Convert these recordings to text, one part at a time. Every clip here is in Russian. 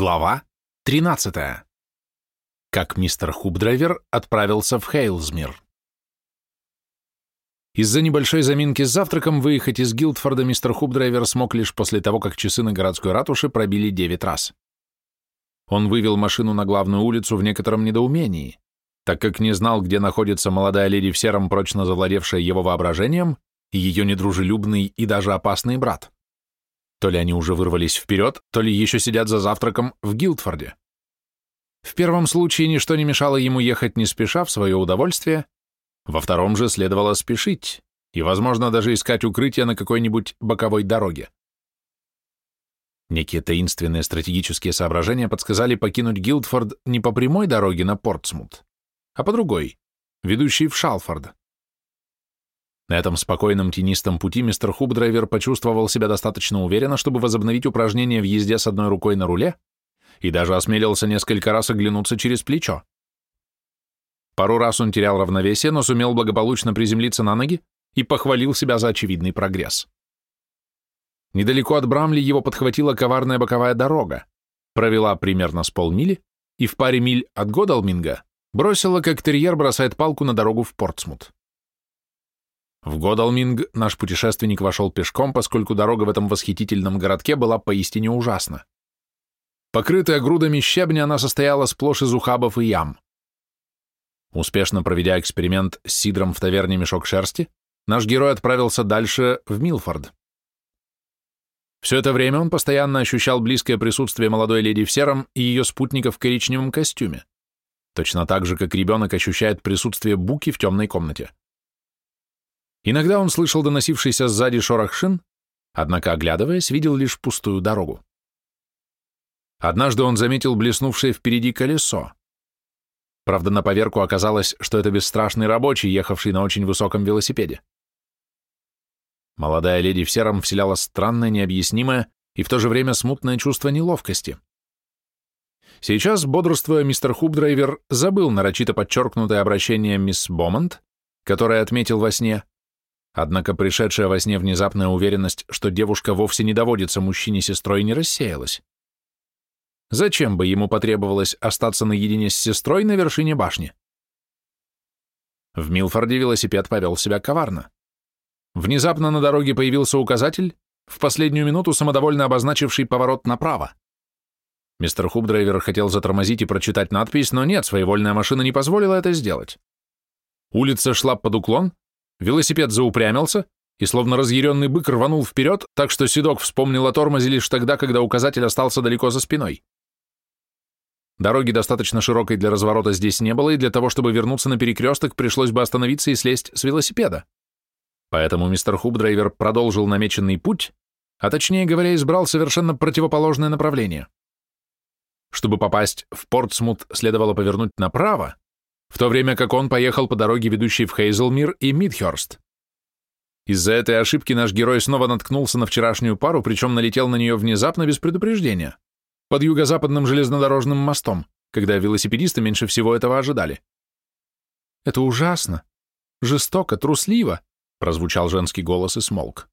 Глава 13. Как мистер Хубдрайвер отправился в Хейлзмир. Из-за небольшой заминки с завтраком выехать из Гилдфорда мистер Хубдрайвер смог лишь после того, как часы на городской ратуше пробили 9 раз. Он вывел машину на главную улицу в некотором недоумении, так как не знал, где находится молодая леди в сером, прочно завладевшая его воображением, и ее недружелюбный и даже опасный брат. То ли они уже вырвались вперед, то ли еще сидят за завтраком в Гилдфорде. В первом случае ничто не мешало ему ехать не спеша в свое удовольствие, во втором же следовало спешить и, возможно, даже искать укрытие на какой-нибудь боковой дороге. Некие таинственные стратегические соображения подсказали покинуть Гилдфорд не по прямой дороге на Портсмут, а по другой, ведущей в Шалфорд. На этом спокойном тенистом пути мистер Хубдрайвер почувствовал себя достаточно уверенно, чтобы возобновить упражнение в езде с одной рукой на руле и даже осмелился несколько раз оглянуться через плечо. Пару раз он терял равновесие, но сумел благополучно приземлиться на ноги и похвалил себя за очевидный прогресс. Недалеко от Брамли его подхватила коварная боковая дорога, провела примерно с полмили и в паре миль от Годалминга бросила, как терьер бросает палку на дорогу в Портсмут. В Годалминг наш путешественник вошел пешком, поскольку дорога в этом восхитительном городке была поистине ужасна. Покрытая грудами щебня, она состояла сплошь из ухабов и ям. Успешно проведя эксперимент с сидром в таверне «Мешок шерсти», наш герой отправился дальше в Милфорд. Все это время он постоянно ощущал близкое присутствие молодой леди в сером и ее спутника в коричневом костюме, точно так же, как ребенок ощущает присутствие Буки в темной комнате. Иногда он слышал доносившийся сзади шорох шин, однако, оглядываясь, видел лишь пустую дорогу. Однажды он заметил блеснувшее впереди колесо. Правда, на поверку оказалось, что это бесстрашный рабочий, ехавший на очень высоком велосипеде. Молодая леди в сером вселяла странное, необъяснимое и в то же время смутное чувство неловкости. Сейчас, бодрствуя, мистер Хубдрайвер забыл нарочито подчеркнутое обращение мисс Бомонд, которое отметил во сне, Однако пришедшая во сне внезапная уверенность, что девушка вовсе не доводится мужчине сестрой, не рассеялась. Зачем бы ему потребовалось остаться наедине с сестрой на вершине башни? В Милфорде велосипед повел себя коварно. Внезапно на дороге появился указатель, в последнюю минуту самодовольно обозначивший поворот направо. Мистер Хубдрайвер хотел затормозить и прочитать надпись, но нет, своевольная машина не позволила это сделать. Улица шла под уклон, Велосипед заупрямился и, словно разъяренный бык, рванул вперед, так что Седок вспомнил о тормозе лишь тогда, когда указатель остался далеко за спиной. Дороги достаточно широкой для разворота здесь не было, и для того, чтобы вернуться на перекресток, пришлось бы остановиться и слезть с велосипеда. Поэтому мистер Хубдрайвер продолжил намеченный путь, а точнее говоря, избрал совершенно противоположное направление. Чтобы попасть в Портсмут, следовало повернуть направо, в то время как он поехал по дороге, ведущей в Хейзелмир и Мидхерст. Из-за этой ошибки наш герой снова наткнулся на вчерашнюю пару, причем налетел на нее внезапно, без предупреждения, под юго-западным железнодорожным мостом, когда велосипедисты меньше всего этого ожидали. «Это ужасно, жестоко, трусливо», прозвучал женский голос и смолк.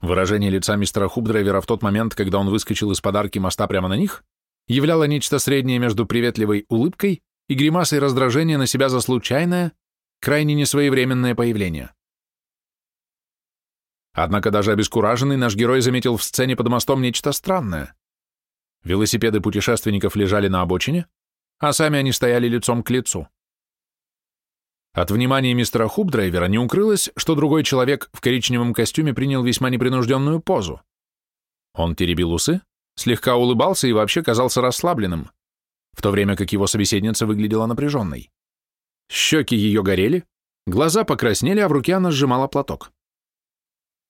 Выражение лица мистера Хубдрайвера в тот момент, когда он выскочил из подарки моста прямо на них, являло нечто среднее между приветливой улыбкой и гримасой раздражения на себя за случайное, крайне несвоевременное появление. Однако даже обескураженный наш герой заметил в сцене под мостом нечто странное. Велосипеды путешественников лежали на обочине, а сами они стояли лицом к лицу. От внимания мистера Хубдрайвера не укрылось, что другой человек в коричневом костюме принял весьма непринужденную позу. Он теребил усы, слегка улыбался и вообще казался расслабленным в то время как его собеседница выглядела напряженной. Щеки ее горели, глаза покраснели, а в руке она сжимала платок.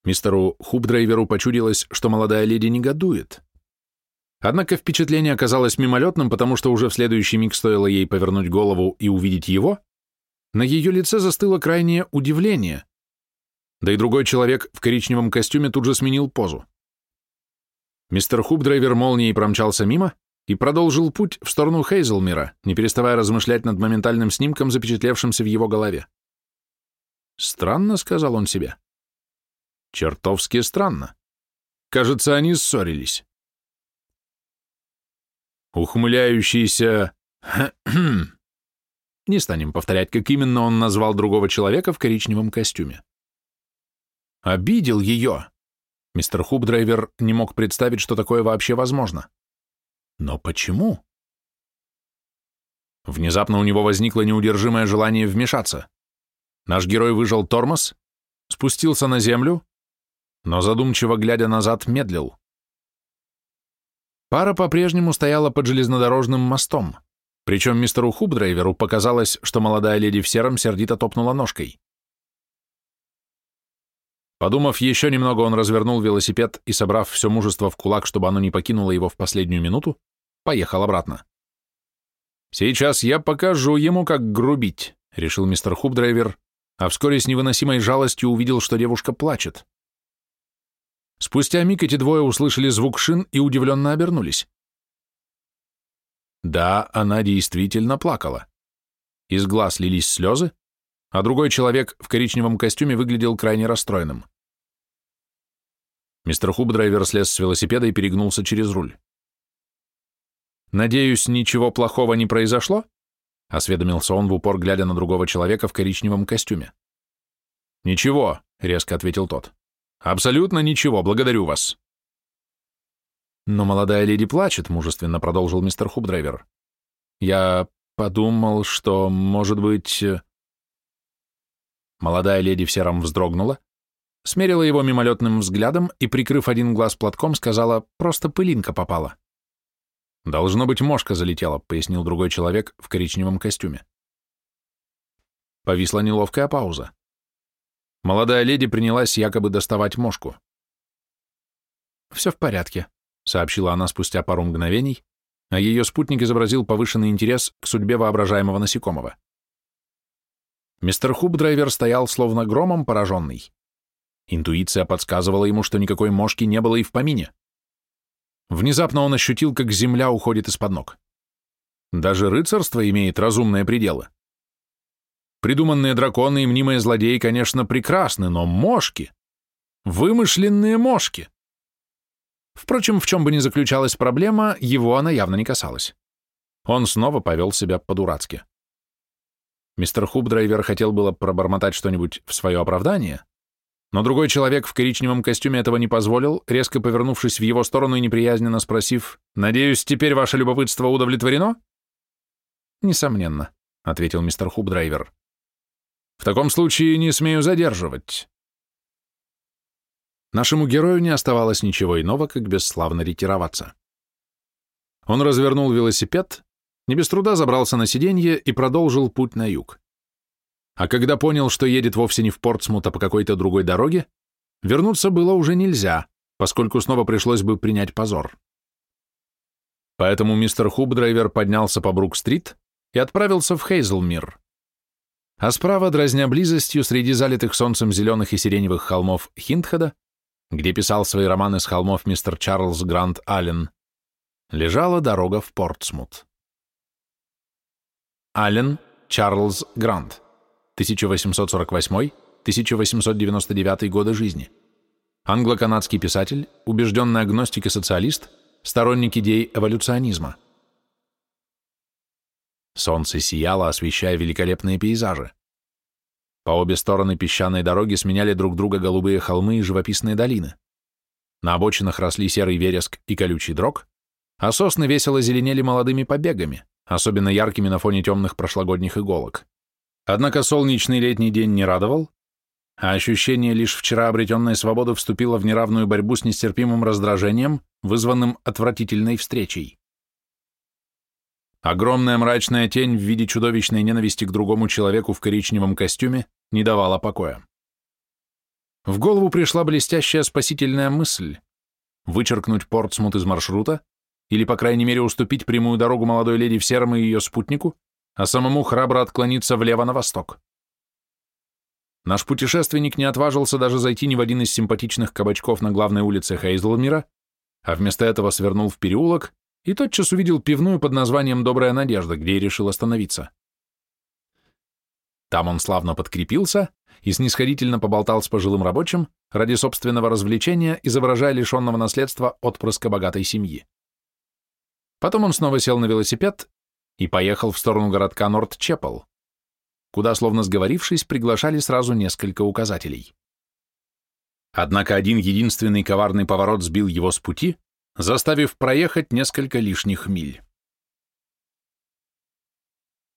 Мистеру Хубдрайверу почудилось, что молодая леди негодует. Однако впечатление оказалось мимолетным, потому что уже в следующий миг стоило ей повернуть голову и увидеть его, на ее лице застыло крайнее удивление. Да и другой человек в коричневом костюме тут же сменил позу. Мистер Хубдрайвер молнией промчался мимо, и продолжил путь в сторону Хейзелмира, не переставая размышлять над моментальным снимком, запечатлевшимся в его голове. «Странно», — сказал он себе. «Чертовски странно. Кажется, они ссорились». ухмыляющийся... Не станем повторять, как именно он назвал другого человека в коричневом костюме. Обидел ее. Мистер Хубдрайвер не мог представить, что такое вообще возможно. Но почему? Внезапно у него возникло неудержимое желание вмешаться. Наш герой выжал тормоз, спустился на землю, но задумчиво глядя назад, медлил. Пара по-прежнему стояла под железнодорожным мостом, причем мистеру Хубдрайверу показалось, что молодая леди в сером сердито топнула ножкой. Подумав еще немного, он развернул велосипед и, собрав все мужество в кулак, чтобы оно не покинуло его в последнюю минуту, поехал обратно. «Сейчас я покажу ему, как грубить», — решил мистер Хубдрайвер, а вскоре с невыносимой жалостью увидел, что девушка плачет. Спустя миг эти двое услышали звук шин и удивленно обернулись. Да, она действительно плакала. Из глаз лились слезы, а другой человек в коричневом костюме выглядел крайне расстроенным. Мистер Хубдрайвер слез с велосипеда и перегнулся через руль. «Надеюсь, ничего плохого не произошло?» — осведомился он в упор, глядя на другого человека в коричневом костюме. «Ничего», — резко ответил тот. «Абсолютно ничего, благодарю вас». «Но молодая леди плачет», — мужественно продолжил мистер Хубдрайвер. «Я подумал, что, может быть...» Молодая леди в сером вздрогнула, смерила его мимолетным взглядом и, прикрыв один глаз платком, сказала, просто пылинка попала. «Должно быть, мошка залетела», — пояснил другой человек в коричневом костюме. Повисла неловкая пауза. Молодая леди принялась якобы доставать мошку. «Все в порядке», — сообщила она спустя пару мгновений, а ее спутник изобразил повышенный интерес к судьбе воображаемого насекомого. Мистер Хубдрайвер стоял словно громом пораженный. Интуиция подсказывала ему, что никакой мошки не было и в помине. Внезапно он ощутил, как земля уходит из-под ног. Даже рыцарство имеет разумные пределы. Придуманные драконы и мнимые злодеи, конечно, прекрасны, но мошки... Вымышленные мошки! Впрочем, в чем бы ни заключалась проблема, его она явно не касалась. Он снова повел себя по-дурацки. Мистер Хубдрайвер хотел было пробормотать что-нибудь в свое оправдание, но другой человек в коричневом костюме этого не позволил, резко повернувшись в его сторону и неприязненно спросив, «Надеюсь, теперь ваше любопытство удовлетворено?» «Несомненно», — ответил мистер Хубдрайвер. «В таком случае не смею задерживать. Нашему герою не оставалось ничего иного, как бесславно ретироваться. Он развернул велосипед, не без труда забрался на сиденье и продолжил путь на юг. А когда понял, что едет вовсе не в Портсмут, а по какой-то другой дороге, вернуться было уже нельзя, поскольку снова пришлось бы принять позор. Поэтому мистер Хубдрайвер поднялся по Брук-стрит и отправился в Хейзлмир. А справа, дразня близостью, среди залитых солнцем зеленых и сиреневых холмов Хинтхеда, где писал свои романы с холмов мистер Чарльз Грант Аллен, лежала дорога в Портсмут. Аллен Чарльз Грант, 1848-1899 годы жизни. Англо-канадский писатель, убежденный агностик и социалист, сторонник идей эволюционизма. Солнце сияло, освещая великолепные пейзажи. По обе стороны песчаной дороги сменяли друг друга голубые холмы и живописные долины. На обочинах росли серый вереск и колючий дрог, а сосны весело зеленели молодыми побегами, особенно яркими на фоне темных прошлогодних иголок. Однако солнечный летний день не радовал, а ощущение лишь вчера обретенной свободы вступило в неравную борьбу с нестерпимым раздражением, вызванным отвратительной встречей. Огромная мрачная тень в виде чудовищной ненависти к другому человеку в коричневом костюме не давала покоя. В голову пришла блестящая спасительная мысль — вычеркнуть Портсмут из маршрута или, по крайней мере, уступить прямую дорогу молодой леди в сером и ее спутнику, а самому храбро отклониться влево на восток. Наш путешественник не отважился даже зайти ни в один из симпатичных кабачков на главной улице Хейзлмира, а вместо этого свернул в переулок, и тотчас увидел пивную под названием «Добрая надежда», где и решил остановиться. Там он славно подкрепился и снисходительно поболтал с пожилым рабочим ради собственного развлечения, изображая лишенного наследства отпрыска богатой семьи. Потом он снова сел на велосипед и поехал в сторону городка Норт-Чеппел, куда, словно сговорившись, приглашали сразу несколько указателей. Однако один единственный коварный поворот сбил его с пути, заставив проехать несколько лишних миль.